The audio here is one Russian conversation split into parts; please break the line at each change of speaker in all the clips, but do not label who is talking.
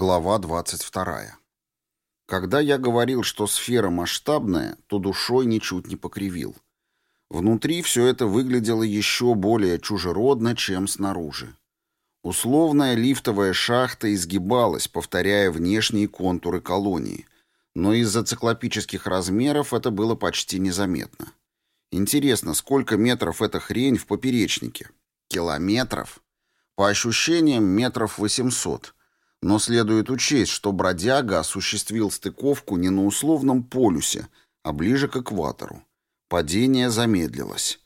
Глава 22. Когда я говорил, что сфера масштабная, то душой ничуть не покривил. Внутри все это выглядело еще более чужеродно, чем снаружи. Условная лифтовая шахта изгибалась, повторяя внешние контуры колонии, но из-за циклопических размеров это было почти незаметно. Интересно, сколько метров эта хрень в поперечнике? Километров? По ощущениям, метров 800 но следует учесть, что бродяга осуществил стыковку не на условном полюсе, а ближе к экватору. Падение замедлилось.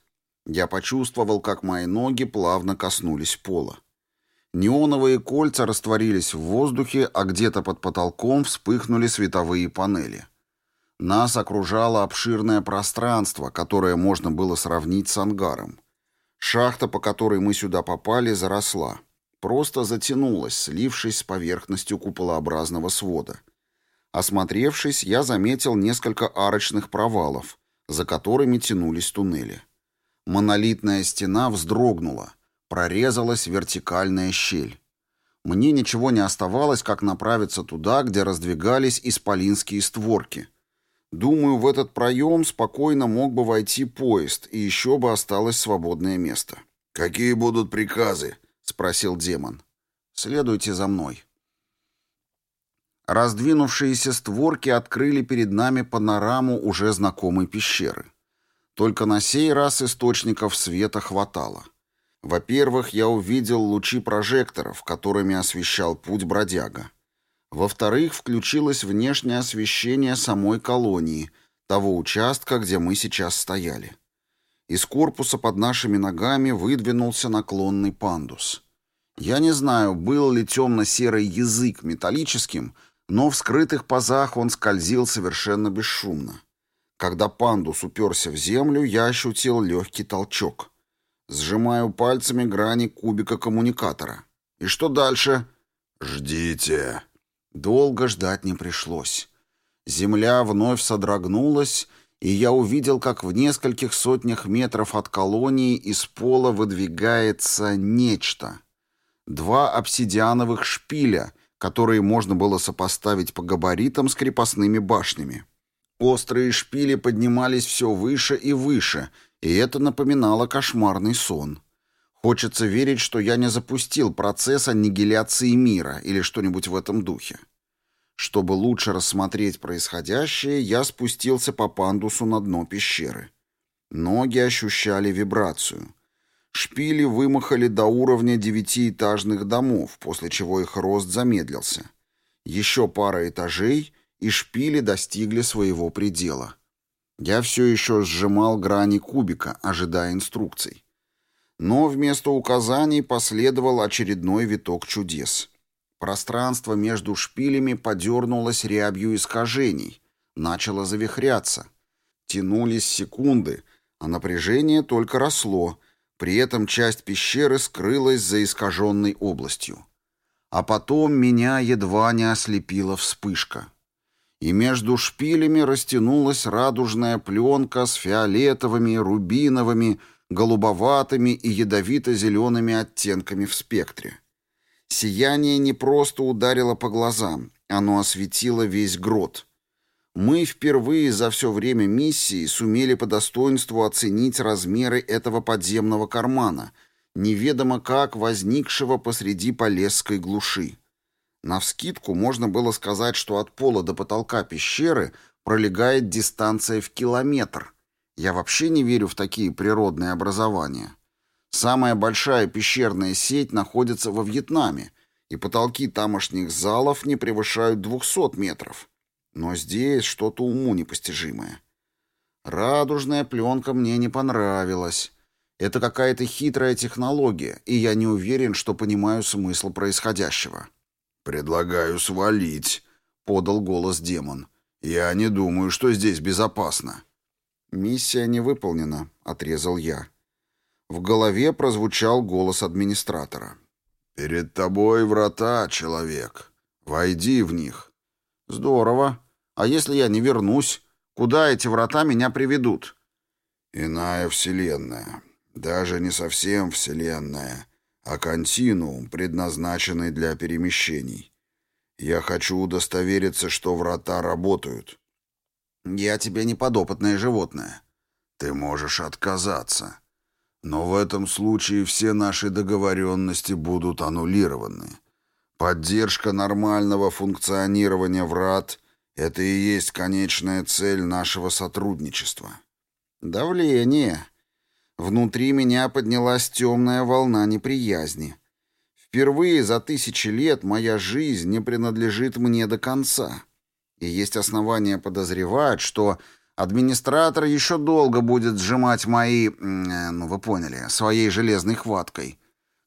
Я почувствовал, как мои ноги плавно коснулись пола. Неоновые кольца растворились в воздухе, а где-то под потолком вспыхнули световые панели. Нас окружало обширное пространство, которое можно было сравнить с ангаром. Шахта, по которой мы сюда попали, заросла просто затянулась, слившись с поверхностью куполообразного свода. Осмотревшись, я заметил несколько арочных провалов, за которыми тянулись туннели. Монолитная стена вздрогнула, прорезалась вертикальная щель. Мне ничего не оставалось, как направиться туда, где раздвигались исполинские створки. Думаю, в этот проем спокойно мог бы войти поезд, и еще бы осталось свободное место.
«Какие будут приказы?»
— спросил демон. «Следуйте за мной». Раздвинувшиеся створки открыли перед нами панораму уже знакомой пещеры. Только на сей раз источников света хватало. Во-первых, я увидел лучи прожекторов, которыми освещал путь бродяга. Во-вторых, включилось внешнее освещение самой колонии, того участка, где мы сейчас стояли. Из корпуса под нашими ногами выдвинулся наклонный пандус. Я не знаю, был ли темно-серый язык металлическим, но в скрытых пазах он скользил совершенно бесшумно. Когда пандус уперся в землю, я ощутил легкий толчок. Сжимаю пальцами грани кубика коммуникатора. И что дальше?
«Ждите».
Долго ждать не пришлось. Земля вновь содрогнулась, и я увидел, как в нескольких сотнях метров от колонии из пола выдвигается нечто. Два обсидиановых шпиля, которые можно было сопоставить по габаритам с крепостными башнями. Острые шпили поднимались все выше и выше, и это напоминало кошмарный сон. Хочется верить, что я не запустил процесс аннигиляции мира или что-нибудь в этом духе. Чтобы лучше рассмотреть происходящее, я спустился по пандусу на дно пещеры. Ноги ощущали вибрацию. Шпили вымахали до уровня девятиэтажных домов, после чего их рост замедлился. Еще пара этажей, и шпили достигли своего предела. Я все еще сжимал грани кубика, ожидая инструкций. Но вместо указаний последовал очередной виток чудес — Пространство между шпилями подернулось рябью искажений, начало завихряться. Тянулись секунды, а напряжение только росло, при этом часть пещеры скрылась за искаженной областью. А потом меня едва не ослепила вспышка. И между шпилями растянулась радужная пленка с фиолетовыми, рубиновыми, голубоватыми и ядовито-зелеными оттенками в спектре. Сияние не просто ударило по глазам, оно осветило весь грот. Мы впервые за все время миссии сумели по достоинству оценить размеры этого подземного кармана, неведомо как возникшего посреди полесской глуши. Навскидку можно было сказать, что от пола до потолка пещеры пролегает дистанция в километр. Я вообще не верю в такие природные образования. Самая большая пещерная сеть находится во Вьетнаме, и потолки тамошних залов не превышают 200 метров. Но здесь что-то уму непостижимое. Радужная пленка мне не понравилась. Это какая-то хитрая технология, и я не уверен, что понимаю смысл происходящего.
«Предлагаю свалить», — подал голос демон. «Я не думаю, что здесь безопасно».
«Миссия не выполнена», — отрезал я. В голове прозвучал голос администратора.
«Перед тобой врата, человек. Войди в них».
«Здорово. А если я не вернусь? Куда эти врата меня приведут?»
«Иная вселенная. Даже не совсем вселенная, а континуум, предназначенный для перемещений. Я хочу удостовериться, что врата работают.
Я тебе не подопытное животное.
Ты можешь отказаться. Но в этом случае все наши договоренности будут аннулированы. Поддержка нормального функционирования врат — это и есть конечная цель нашего сотрудничества.
Давление. Внутри меня поднялась темная волна неприязни. Впервые за тысячи лет моя жизнь не принадлежит мне до конца. И есть основания подозревать, что администратор еще долго будет сжимать мои, э, ну вы поняли, своей железной хваткой.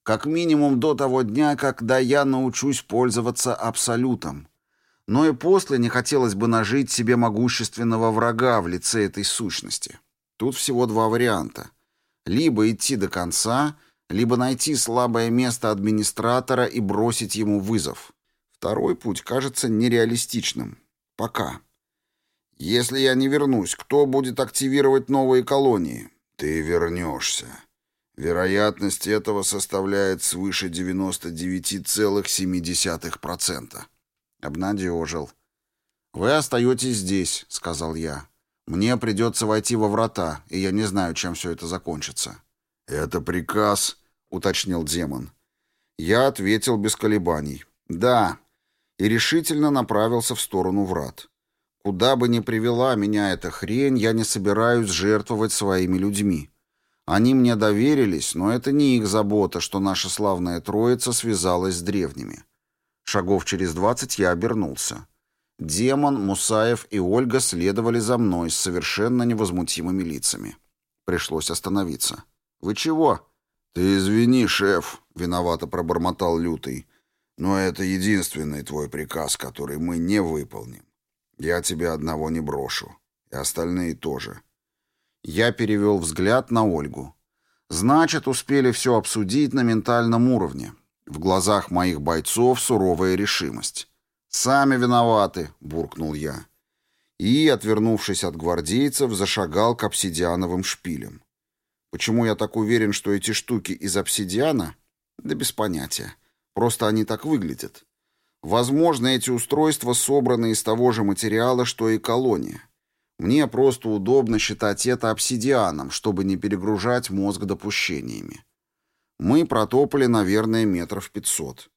Как минимум до того дня, когда я научусь пользоваться абсолютом. Но и после не хотелось бы нажить себе могущественного врага в лице этой сущности. Тут всего два варианта. Либо идти до конца, либо найти слабое место администратора и бросить ему вызов. Второй путь кажется нереалистичным. Пока. Если я не вернусь, кто будет активировать новые колонии?
Ты вернешься. Вероятность этого составляет свыше 99,7%.
Обнадежил. «Вы остаетесь здесь», — сказал я. «Мне придется войти во врата, и я не знаю, чем все это закончится».
«Это приказ», — уточнил демон.
Я ответил без колебаний. «Да», и решительно направился в сторону врат. Куда бы ни привела меня эта хрень, я не собираюсь жертвовать своими людьми. Они мне доверились, но это не их забота, что наша славная троица связалась с древними. Шагов через двадцать я обернулся. Демон, Мусаев и Ольга следовали за мной с совершенно невозмутимыми лицами. Пришлось остановиться. «Вы чего?»
«Ты извини, шеф», — виновато пробормотал Лютый. «Но это единственный твой приказ, который мы не выполним. Я тебя одного не брошу. И остальные тоже».
Я перевел взгляд на Ольгу. «Значит, успели все обсудить на ментальном уровне. В глазах моих бойцов суровая решимость». «Сами виноваты», — буркнул я. И, отвернувшись от гвардейцев, зашагал к обсидиановым шпилям. Почему я так уверен, что эти штуки из обсидиана? Да без понятия. Просто они так выглядят. Возможно, эти устройства собраны из того же материала, что и колония. Мне просто удобно считать это обсидианом, чтобы не перегружать мозг допущениями. Мы протопали, наверное, метров пятьсот.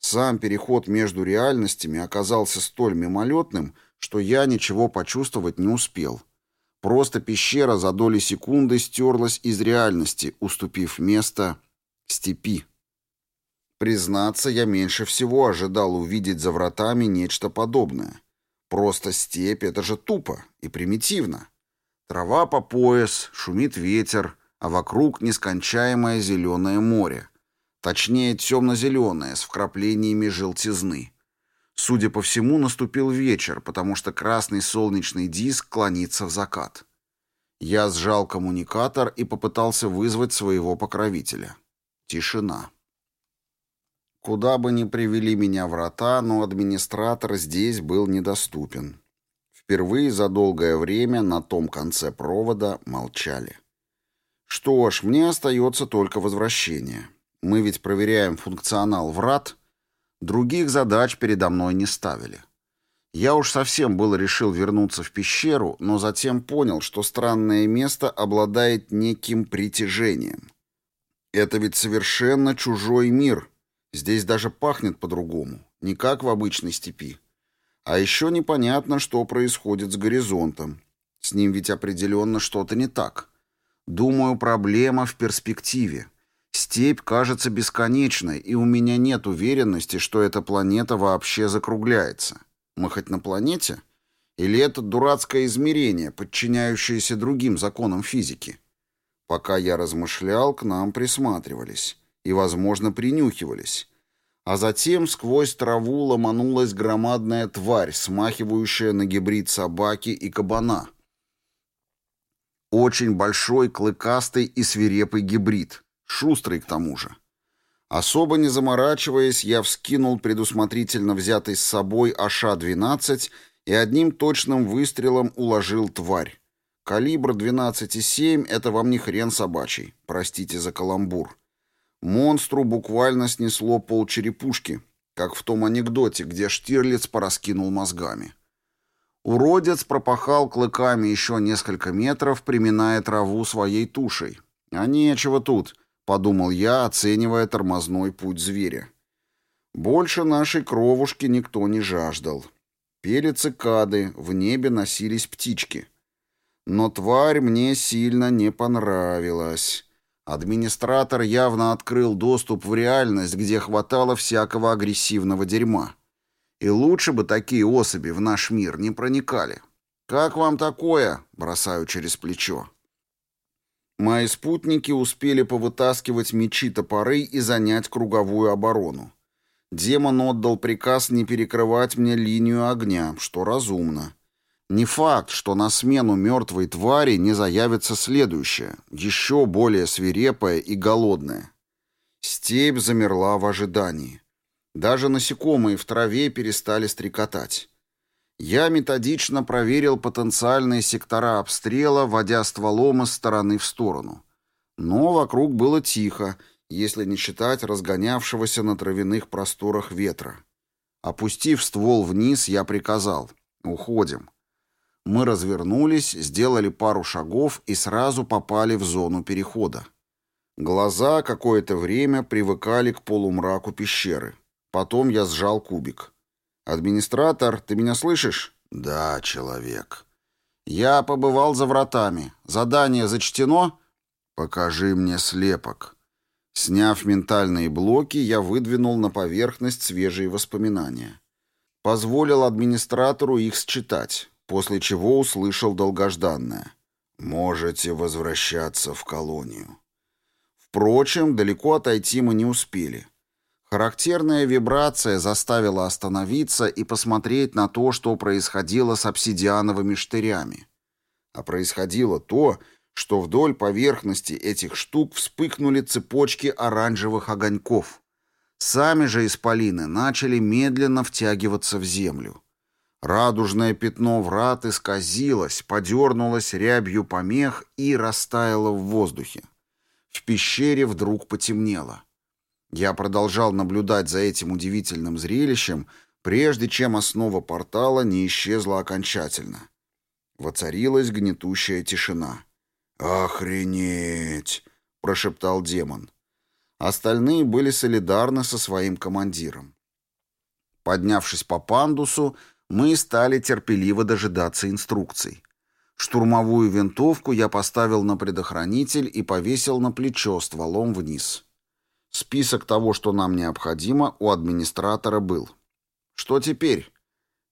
Сам переход между реальностями оказался столь мимолетным, что я ничего почувствовать не успел. Просто пещера за доли секунды стерлась из реальности, уступив место степи. Признаться, я меньше всего ожидал увидеть за вратами нечто подобное. Просто степь — это же тупо и примитивно. Трава по пояс, шумит ветер, а вокруг нескончаемое зеленое море. Точнее, темно-зеленое, с вкраплениями желтизны. Судя по всему, наступил вечер, потому что красный солнечный диск клонится в закат. Я сжал коммуникатор и попытался вызвать своего покровителя. Тишина. Куда бы ни привели меня врата, но администратор здесь был недоступен. Впервые за долгое время на том конце провода молчали. Что ж, мне остается только возвращение. Мы ведь проверяем функционал врат — Других задач передо мной не ставили. Я уж совсем было решил вернуться в пещеру, но затем понял, что странное место обладает неким притяжением. Это ведь совершенно чужой мир. Здесь даже пахнет по-другому, не как в обычной степи. А еще непонятно, что происходит с горизонтом. С ним ведь определенно что-то не так. Думаю, проблема в перспективе. Степь кажется бесконечной, и у меня нет уверенности, что эта планета вообще закругляется. Мы хоть на планете? Или это дурацкое измерение, подчиняющееся другим законам физики? Пока я размышлял, к нам присматривались и, возможно, принюхивались. А затем сквозь траву ломанулась громадная тварь, смахивающая на гибрид собаки и кабана. Очень большой, клыкастый и свирепый гибрид — Шустрый к тому же. Особо не заморачиваясь, я вскинул предусмотрительно взятый с собой АШ-12 и одним точным выстрелом уложил тварь. Калибр 12,7 — это вам не хрен собачий, простите за каламбур. Монстру буквально снесло полчерепушки. как в том анекдоте, где Штирлиц пораскинул мозгами. Уродец пропахал клыками еще несколько метров, приминая траву своей тушей. «А нечего тут», — подумал я, оценивая тормозной путь зверя. Больше нашей кровушки никто не жаждал. Пели цикады, в небе носились птички. Но тварь мне сильно не понравилась. Администратор явно открыл доступ в реальность, где хватало всякого агрессивного дерьма. И лучше бы такие особи в наш мир не проникали. «Как вам такое?» — бросаю через плечо. Мои спутники успели повытаскивать мечи-топоры и занять круговую оборону. Демон отдал приказ не перекрывать мне линию огня, что разумно. Не факт, что на смену мертвой твари не заявится следующее, еще более свирепое и голодное. Степь замерла в ожидании. Даже насекомые в траве перестали стрекотать. Я методично проверил потенциальные сектора обстрела, водя стволом из стороны в сторону. Но вокруг было тихо, если не считать разгонявшегося на травяных просторах ветра. Опустив ствол вниз, я приказал «Уходим». Мы развернулись, сделали пару шагов и сразу попали в зону перехода. Глаза какое-то время привыкали к полумраку пещеры. Потом я сжал кубик. «Администратор, ты меня слышишь?»
«Да, человек».
«Я побывал за вратами. Задание зачтено?»
«Покажи мне слепок».
Сняв ментальные блоки, я выдвинул на поверхность свежие воспоминания. Позволил администратору их считать, после чего услышал долгожданное. «Можете возвращаться в колонию». Впрочем, далеко отойти мы не успели. Характерная вибрация заставила остановиться и посмотреть на то, что происходило с обсидиановыми штырями. А происходило то, что вдоль поверхности этих штук вспыхнули цепочки оранжевых огоньков. Сами же исполины начали медленно втягиваться в землю. Радужное пятно врат исказилось, подернулось рябью помех и растаяло в воздухе. В пещере вдруг потемнело. Я продолжал наблюдать за этим удивительным зрелищем, прежде чем основа портала не исчезла окончательно. Воцарилась гнетущая тишина. «Охренеть!» — прошептал демон. Остальные были солидарны со своим командиром. Поднявшись по пандусу, мы стали терпеливо дожидаться инструкций. Штурмовую винтовку я поставил на предохранитель и повесил на плечо стволом вниз. Список того, что нам необходимо, у администратора был. Что теперь?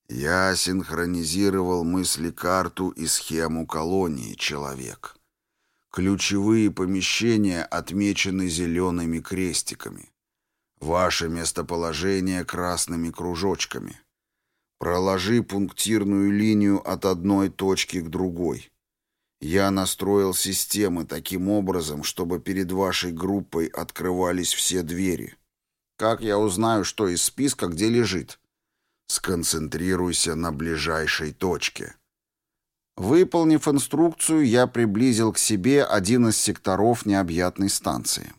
Я синхронизировал мысли-карту и схему колонии, человек. Ключевые помещения отмечены зелеными крестиками. Ваше местоположение красными кружочками. Проложи пунктирную линию от одной точки к другой. Я настроил системы таким образом, чтобы перед вашей группой открывались все двери.
Как я узнаю, что из списка где лежит?
Сконцентрируйся на ближайшей точке.
Выполнив инструкцию, я приблизил к себе один из секторов необъятной станции.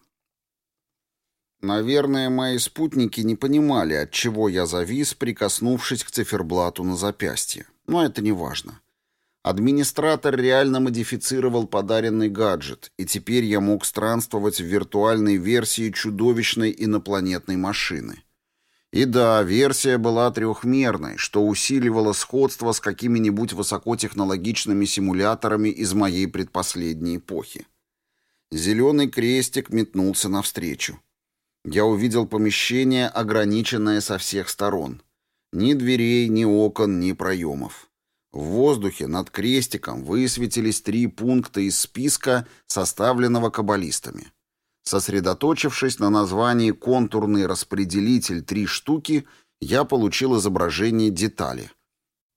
Наверное, мои спутники не понимали, от чего я завис, прикоснувшись к циферблату на запястье. Но это не важно. Администратор реально модифицировал подаренный гаджет, и теперь я мог странствовать в виртуальной версии чудовищной инопланетной машины. И да, версия была трехмерной, что усиливало сходство с какими-нибудь высокотехнологичными симуляторами из моей предпоследней эпохи. Зеленый крестик метнулся навстречу. Я увидел помещение, ограниченное со всех сторон. Ни дверей, ни окон, ни проемов. В воздухе над крестиком высветились три пункта из списка, составленного каббалистами. Сосредоточившись на названии «контурный распределитель» три штуки, я получил изображение детали.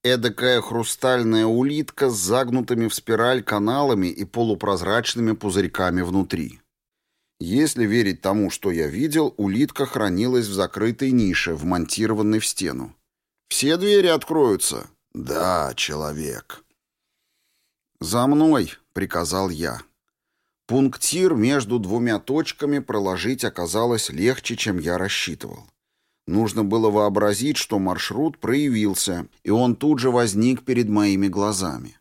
Эдакая хрустальная улитка с загнутыми в спираль каналами и полупрозрачными пузырьками внутри. Если верить тому, что я видел, улитка хранилась в закрытой нише, вмонтированной в стену. «Все двери откроются»,
«Да, человек».
«За мной», — приказал я. Пунктир между двумя точками проложить оказалось легче, чем я рассчитывал. Нужно было вообразить, что маршрут проявился, и он тут же возник перед моими глазами.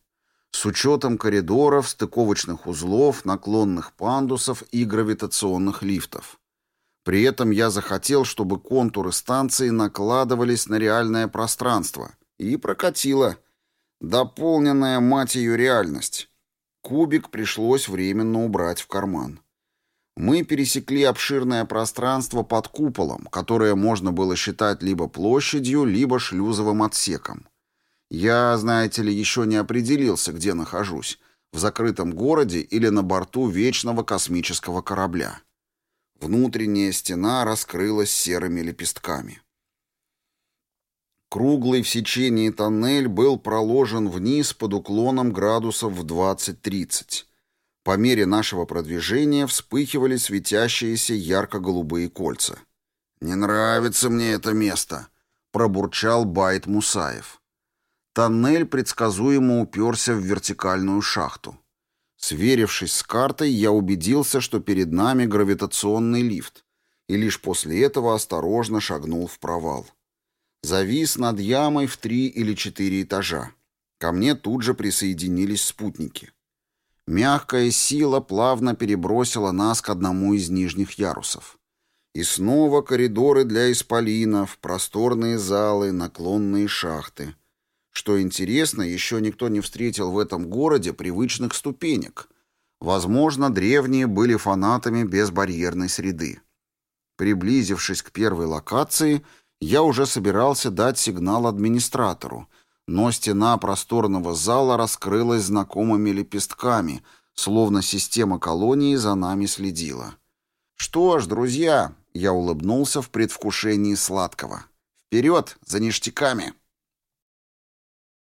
С учетом коридоров, стыковочных узлов, наклонных пандусов и гравитационных лифтов. При этом я захотел, чтобы контуры станции накладывались на реальное пространство. И прокатило. Дополненная, мать ее, реальность. Кубик пришлось временно убрать в карман. Мы пересекли обширное пространство под куполом, которое можно было считать либо площадью, либо шлюзовым отсеком. Я, знаете ли, еще не определился, где нахожусь, в закрытом городе или на борту вечного космического корабля. Внутренняя стена раскрылась серыми лепестками. Круглый в сечении тоннель был проложен вниз под уклоном градусов в 20-30. По мере нашего продвижения вспыхивали светящиеся ярко-голубые кольца. «Не нравится мне это место», — пробурчал Байт Мусаев. Тоннель предсказуемо уперся в вертикальную шахту. Сверившись с картой, я убедился, что перед нами гравитационный лифт, и лишь после этого осторожно шагнул в провал. Завис над ямой в три или четыре этажа. Ко мне тут же присоединились спутники. Мягкая сила плавно перебросила нас к одному из нижних ярусов. И снова коридоры для исполинов, просторные залы, наклонные шахты. Что интересно, еще никто не встретил в этом городе привычных ступенек. Возможно, древние были фанатами безбарьерной среды. Приблизившись к первой локации, я уже собирался дать сигнал администратору, но стена просторного зала раскрылась знакомыми лепестками, словно система колонии за нами следила. «Что ж, друзья», — я улыбнулся в предвкушении сладкого, — «вперед, за ништяками!»